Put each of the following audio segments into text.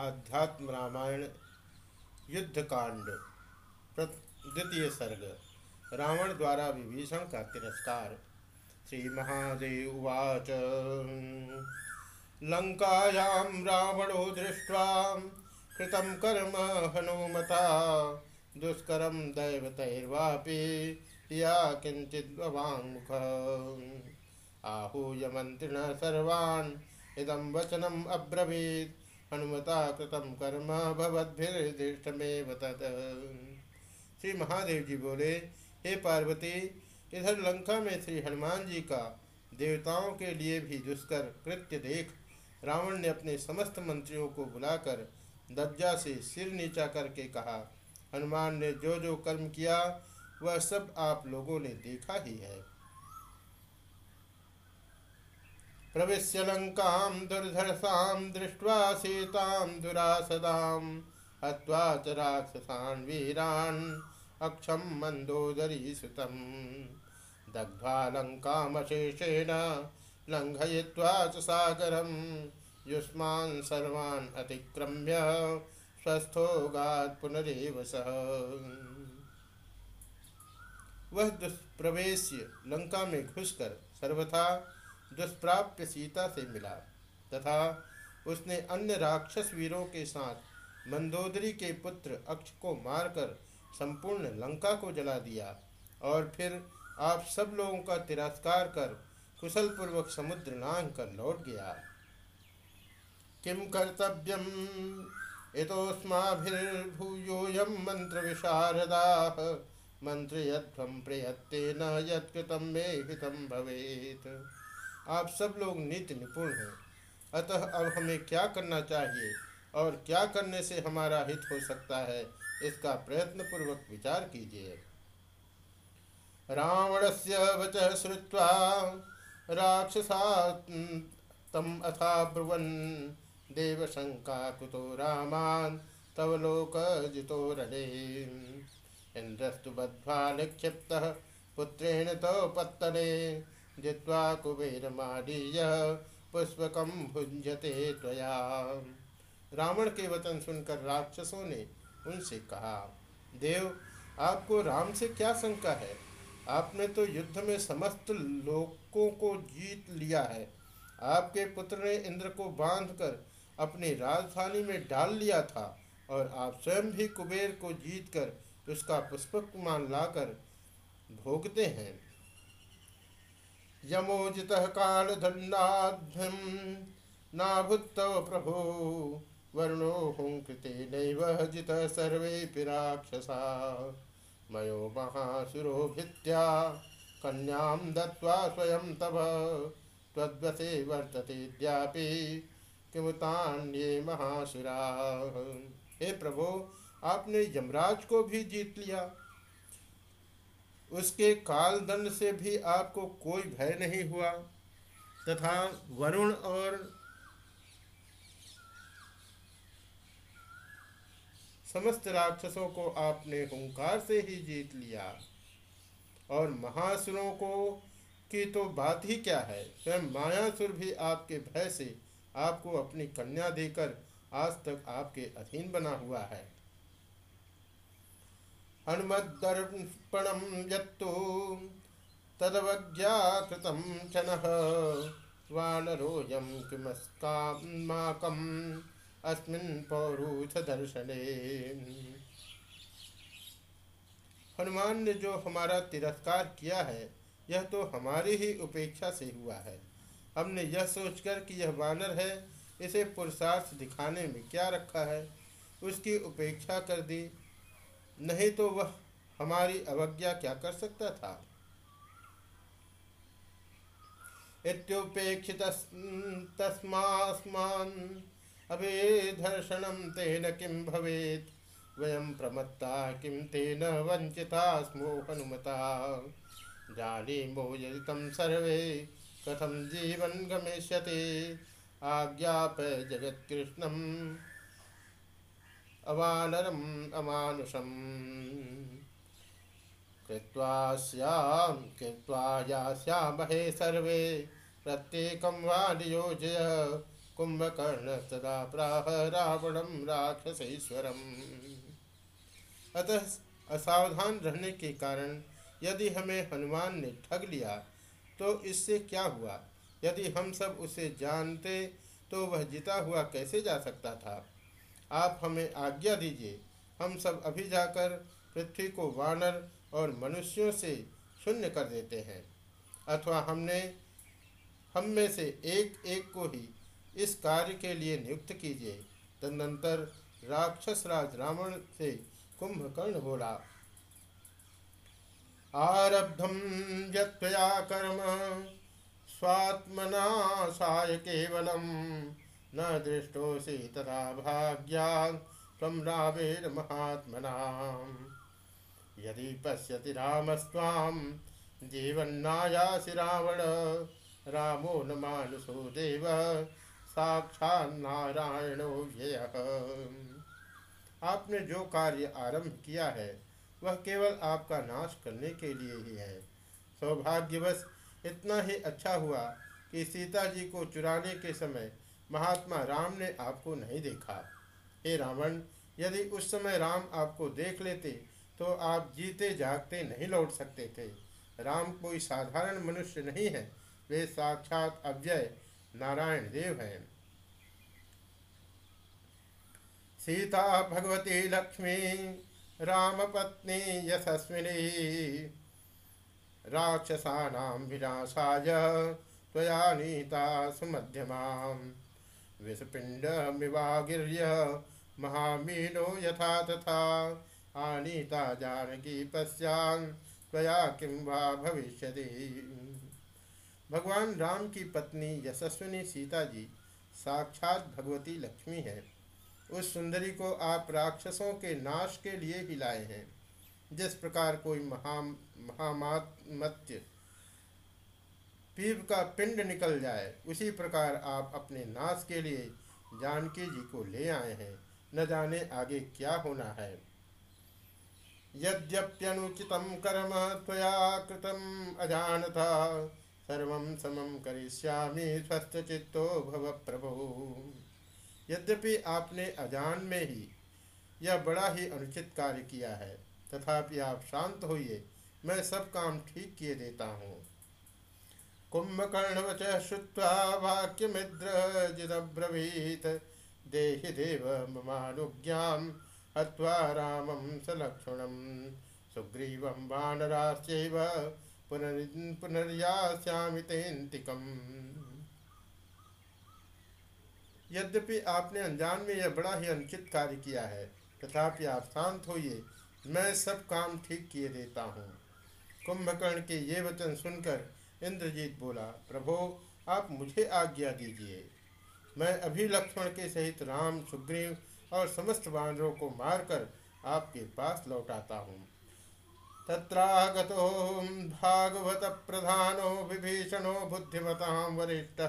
आध्यात्म रामायण, युद्धकांड द्वितीय सर्ग, रावण द्वारा विभीषण का तिरस्कार। श्री महादेव उवाच। लंकायां रावणो दृष्ट्वा कृतं कर्म हनुमता, दुष्करं दैवतैर्वापि या किञ्चिद्वाङ्मुख आहूय मन्त्रिणः सर्वान् इदं वचनम् अब्रवीत्। हनुमता कृतम कर्म भवद्भिर्दिष्टमेव तद श्री महादेव जी बोले, हे पार्वती, इधर लंका में श्री हनुमान जी का देवताओं के लिए भी दुष्कर कृत्य देख, रावण ने अपने समस्त मंत्रियों को बुलाकर दज्जा से सिर नीचा करके कहा, हनुमान ने जो जो कर्म किया, वह सब आप लोगों ने देखा ही है। प्रवेश लङ्कां दुर्धर्षां दृष्ट्वा सीतां दुरासदां हत्वा च राक्षसान् वीरान् अक्षं मन्दोदरीसुतं दग्ध्वा लङ्कामशेषेण लङ्घयित्वा च सागरं युष्मान् सर्वान् अतिक्रम्य स्वस्थोगात् पुनरेव सह वह दुष्प्रवेश्य लंका में घुसकर सर्वथा दुष्प्राप्य सीता से मिला, तथा उसने अन्य राक्षस वीरों के साथ मंदोदरी के पुत्र अक्ष को मारकर संपूर्ण लंका को जला दिया, और फिर आप सब लोगों का तिरस्कार कर कुशलपूर्वक समुद्र नांग कर लौट गया। किम कर्तव्यम मंत्र विशारदा मंत्र यम प्रयत्ते न यत्कृतं मे हितं भवेत्। आप सब लोग नित्य निपुण हैं। अतः अब हमें क्या करना चाहिए और क्या करने से हमारा हित हो सकता है, इसका प्रयत्न पूर्वक विचार कीजिए। रावण से वच श्रुवा राक्षसा तम अथा ब्रुवन, देवशंका कुतो रामान, तव लोक जितो रणे इंद्रस्तु बद्ध्वा निक्षिप्त, पुत्रेण तो पत्तने। जित्वा कुबेर कुबेरमाडीय पुष्पकम भुंजते त्वया। रावण के वचन सुनकर राक्षसों ने उनसे कहा, देव, आपको राम से क्या शंका है? आपने तो युद्ध में समस्त लोगों को जीत लिया है। आपके पुत्र ने इंद्र को बांधकर अपनी राजधानी में डाल लिया था और आप स्वयं भी कुबेर को जीतकर उसका पुष्पक मान लाकर भोगते हैं। यमोजितः कालदण्डाभ्यं नाभुत्तव प्रभो, वर्णो हुङ्कृते नैव जितः सर्वेऽपि राक्षसा। मयो महासुरो भित्या कन्यां दत्त्वा स्वयं तव त्वद्वसे वर्ततेऽद्यापि किमुतान्ये महासुरा। हे प्रभो, आपने यमराज को भी जीत लिया। उसके काल दंड से भी आपको कोई भय नहीं हुआ, तथा वरुण और समस्त राक्षसों को आपने हुंकार से ही जीत लिया। और महासुरों को की तो बात ही क्या है? स्वयं मायासुर भी आपके भय से आपको अपनी कन्या देकर आज तक आपके अधीन बना हुआ है। हनुमद्दर्पणं यत्तु। तदवज्ञाकृतं क्षणः वानरोऽयं किमस्कामाकम्। अस्मिन् दर्शने हनुमान ने जो हमारा तिरस्कार किया है, यह तो हमारी ही उपेक्षा से हुआ है। हमने यह सोचकर कि यह वानर है, इसे पुरुषार्थ दिखाने में क्या रखा है? उसकी उपेक्षा कर दी। नहीं तो वह हमारी अवज्ञा क्या कर सकता था? इत्युपेक्षित तस्मास्मान् तेन किं भवेत्? वयं प्रमत्ता किं तेन वञ्चिता स्मो हनुमता सर्वे कथम जीवन गमिष्यति। आज्ञाप जगत्कृष्णम्। अवानरम् अमानुषम् कृत्वा सर्वे, प्रत्येकं वा कुंभकर्ण सदा प्राह रावणम राक्षसेश्वरम। अतः असावधान रहने के कारण यदि हमें हनुमान ने ठग लिया तो इससे क्या हुआ? यदि हम सब उसे जानते तो वह जिता हुआ कैसे जा सकता था? आप हमें आज्ञा दीजिए। हम सब अभी जाकर पृथ्वी को वानर और मनुष्यों से शून्य कर देते हैं। अथवा हमने, हम में से एक एक को ही इस कार्य के लिए नियुक्त कीजिए। तदनंतर राक्षस राज रावण से कुंभकर्ण बोला आरब्धम यया कर्म, स्वात्मनाशाय केवलम। न दृष्टोऽसि तथा भाग्या त्वं महात्मना यदि पश्यति रामस्त्वां, जीवन्नायासि रावण, रामो न मानुषो देव साक्षान्नारायणो व्यय। आपने जो कार्य आरंभ किया है, वह केवल आपका नाश करने के लिए ही है। सौभाग्यवश, इतना ही अच्छा हुआ कि सीता जी को चुराने के समय महात्मा राम ने आपको नहीं देखा। हे रावण, यदि उस समय राम आपको देख लेते तो आप जीते जागते नहीं लौट सकते थे। राम कोई साधारण मनुष्य नहीं है, वे साक्षात अव्यय नारायण देव हैं। सीता, भगवती, लक्ष्मी, राम पत्नी, यशस्विनी, राक्षसानां विनाशाय, त्वया नीता सुमध्यमां विषपिण्डमिवागिर्य महामीनो यथा तथा। आनीता जानकी पश्यान् त्वया किं वा भविष्यति। भगवान राम की पत्नी यशस्विनी सीता जी साक्षात भगवती लक्ष्मी है। उस सुंदरी को आप राक्षसों के नाश के लिए ही लाए हैं। जिस प्रकार कोई महा महामात्मत्य पीप का पिंड निकल जाए, उसी प्रकार आप अपने नाश के लिए जानकी जी को ले आए हैं। न जाने आगे क्या होना है। यद्यप्यनुचित कर्म त्वया कृतम अजानता, सर्व समम करिष्यामि स्वस्थ चित्तो भव प्रभु यद्यपि आपने अजान में ही यह बड़ा ही अनुचित कार्य किया है, तथापि आप शांत होइए, मैं सब काम ठीक किए देता हूँ। कुंभकर्ण वच श्रुवा वाक्यमिद्र देहि देव ममानुज्ञाम, हत्वा रामम सलक्षुणम। सुग्रीवं वानराश्चैव पुनर् पुनर्यास्यामि तेन्तिकम्। यद्यपि आपने अनजान में यह बड़ा ही अनुचित कार्य किया है, तथापि आप शांत होइए, मैं सब काम ठीक किए देता हूँ। कुंभकर्ण के ये वचन सुनकर इंद्रजीत बोला, प्रभो, आप मुझे आज्ञा दीजिए। मैं अभी लक्ष्मण के सहित राम, सुग्रीव और समस्त वानरों को मारकर आपके पास लौटाता हूँ। तत्रागतो भागवत प्रधानो विभीषणो बुद्धिमता वरिष्ठ।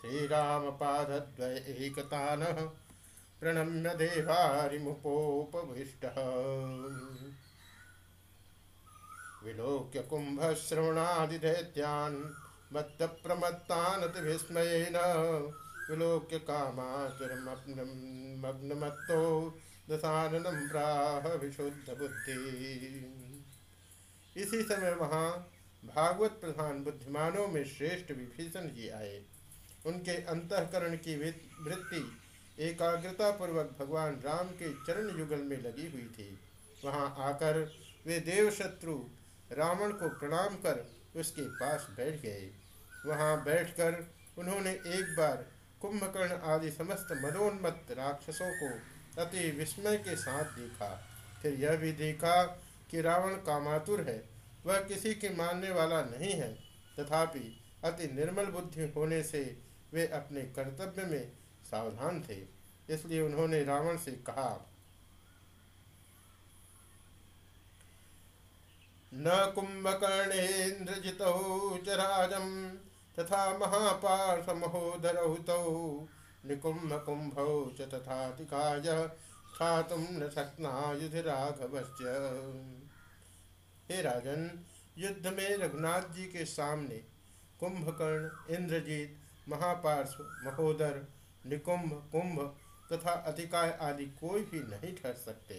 श्रीरामपादद्वय एकतानः प्रणम्य देवारिमुपोपविष्टः। विलोक्य कुम्भश्रवणादिदैत्यान् मत्तप्रमत्तानतिविस्मयेन विलोक्य कामाचुर्मग्नमत्तो दशाननं प्राह विशुद्ध बुद्धि इसी समय वहाँ भागवत प्रधान बुद्धिमानों में श्रेष्ठ विभीषण जी आए। उनके अंतकरण की वृत्ति एकाग्रता पूर्वक भगवान राम के चरण युगल में लगी हुई थी। वहाँ आकर वे देवशत्रु रावण को प्रणाम कर उसके पास बैठ गए। वहाँ बैठकर उन्होंने एक बार कुंभकर्ण आदि समस्त मदोन्मत्त राक्षसों को अति विस्मय के साथ देखा। फिर यह भी देखा कि रावण कामातुर है, वह किसी के मानने वाला नहीं है। तथापि अति निर्मल बुद्धि होने से वे अपने कर्तव्य में सावधान थे, इसलिए उन्होंने रावण से कहा न कुंभकर्णेन्द्रजित चराजम तथा महापार्षमहोदरहुतौ निकुंभ कुंभ च तथा दिखाय खातुम न सकना युध हे राजन, युद्ध में रघुनाथ जी के सामने कुंभकर्ण इंद्रजीत, महापार्श्व, महोदर निकुंभ कुंभ तथा अतिकाय आदि कोई भी नहीं ठहर सकते।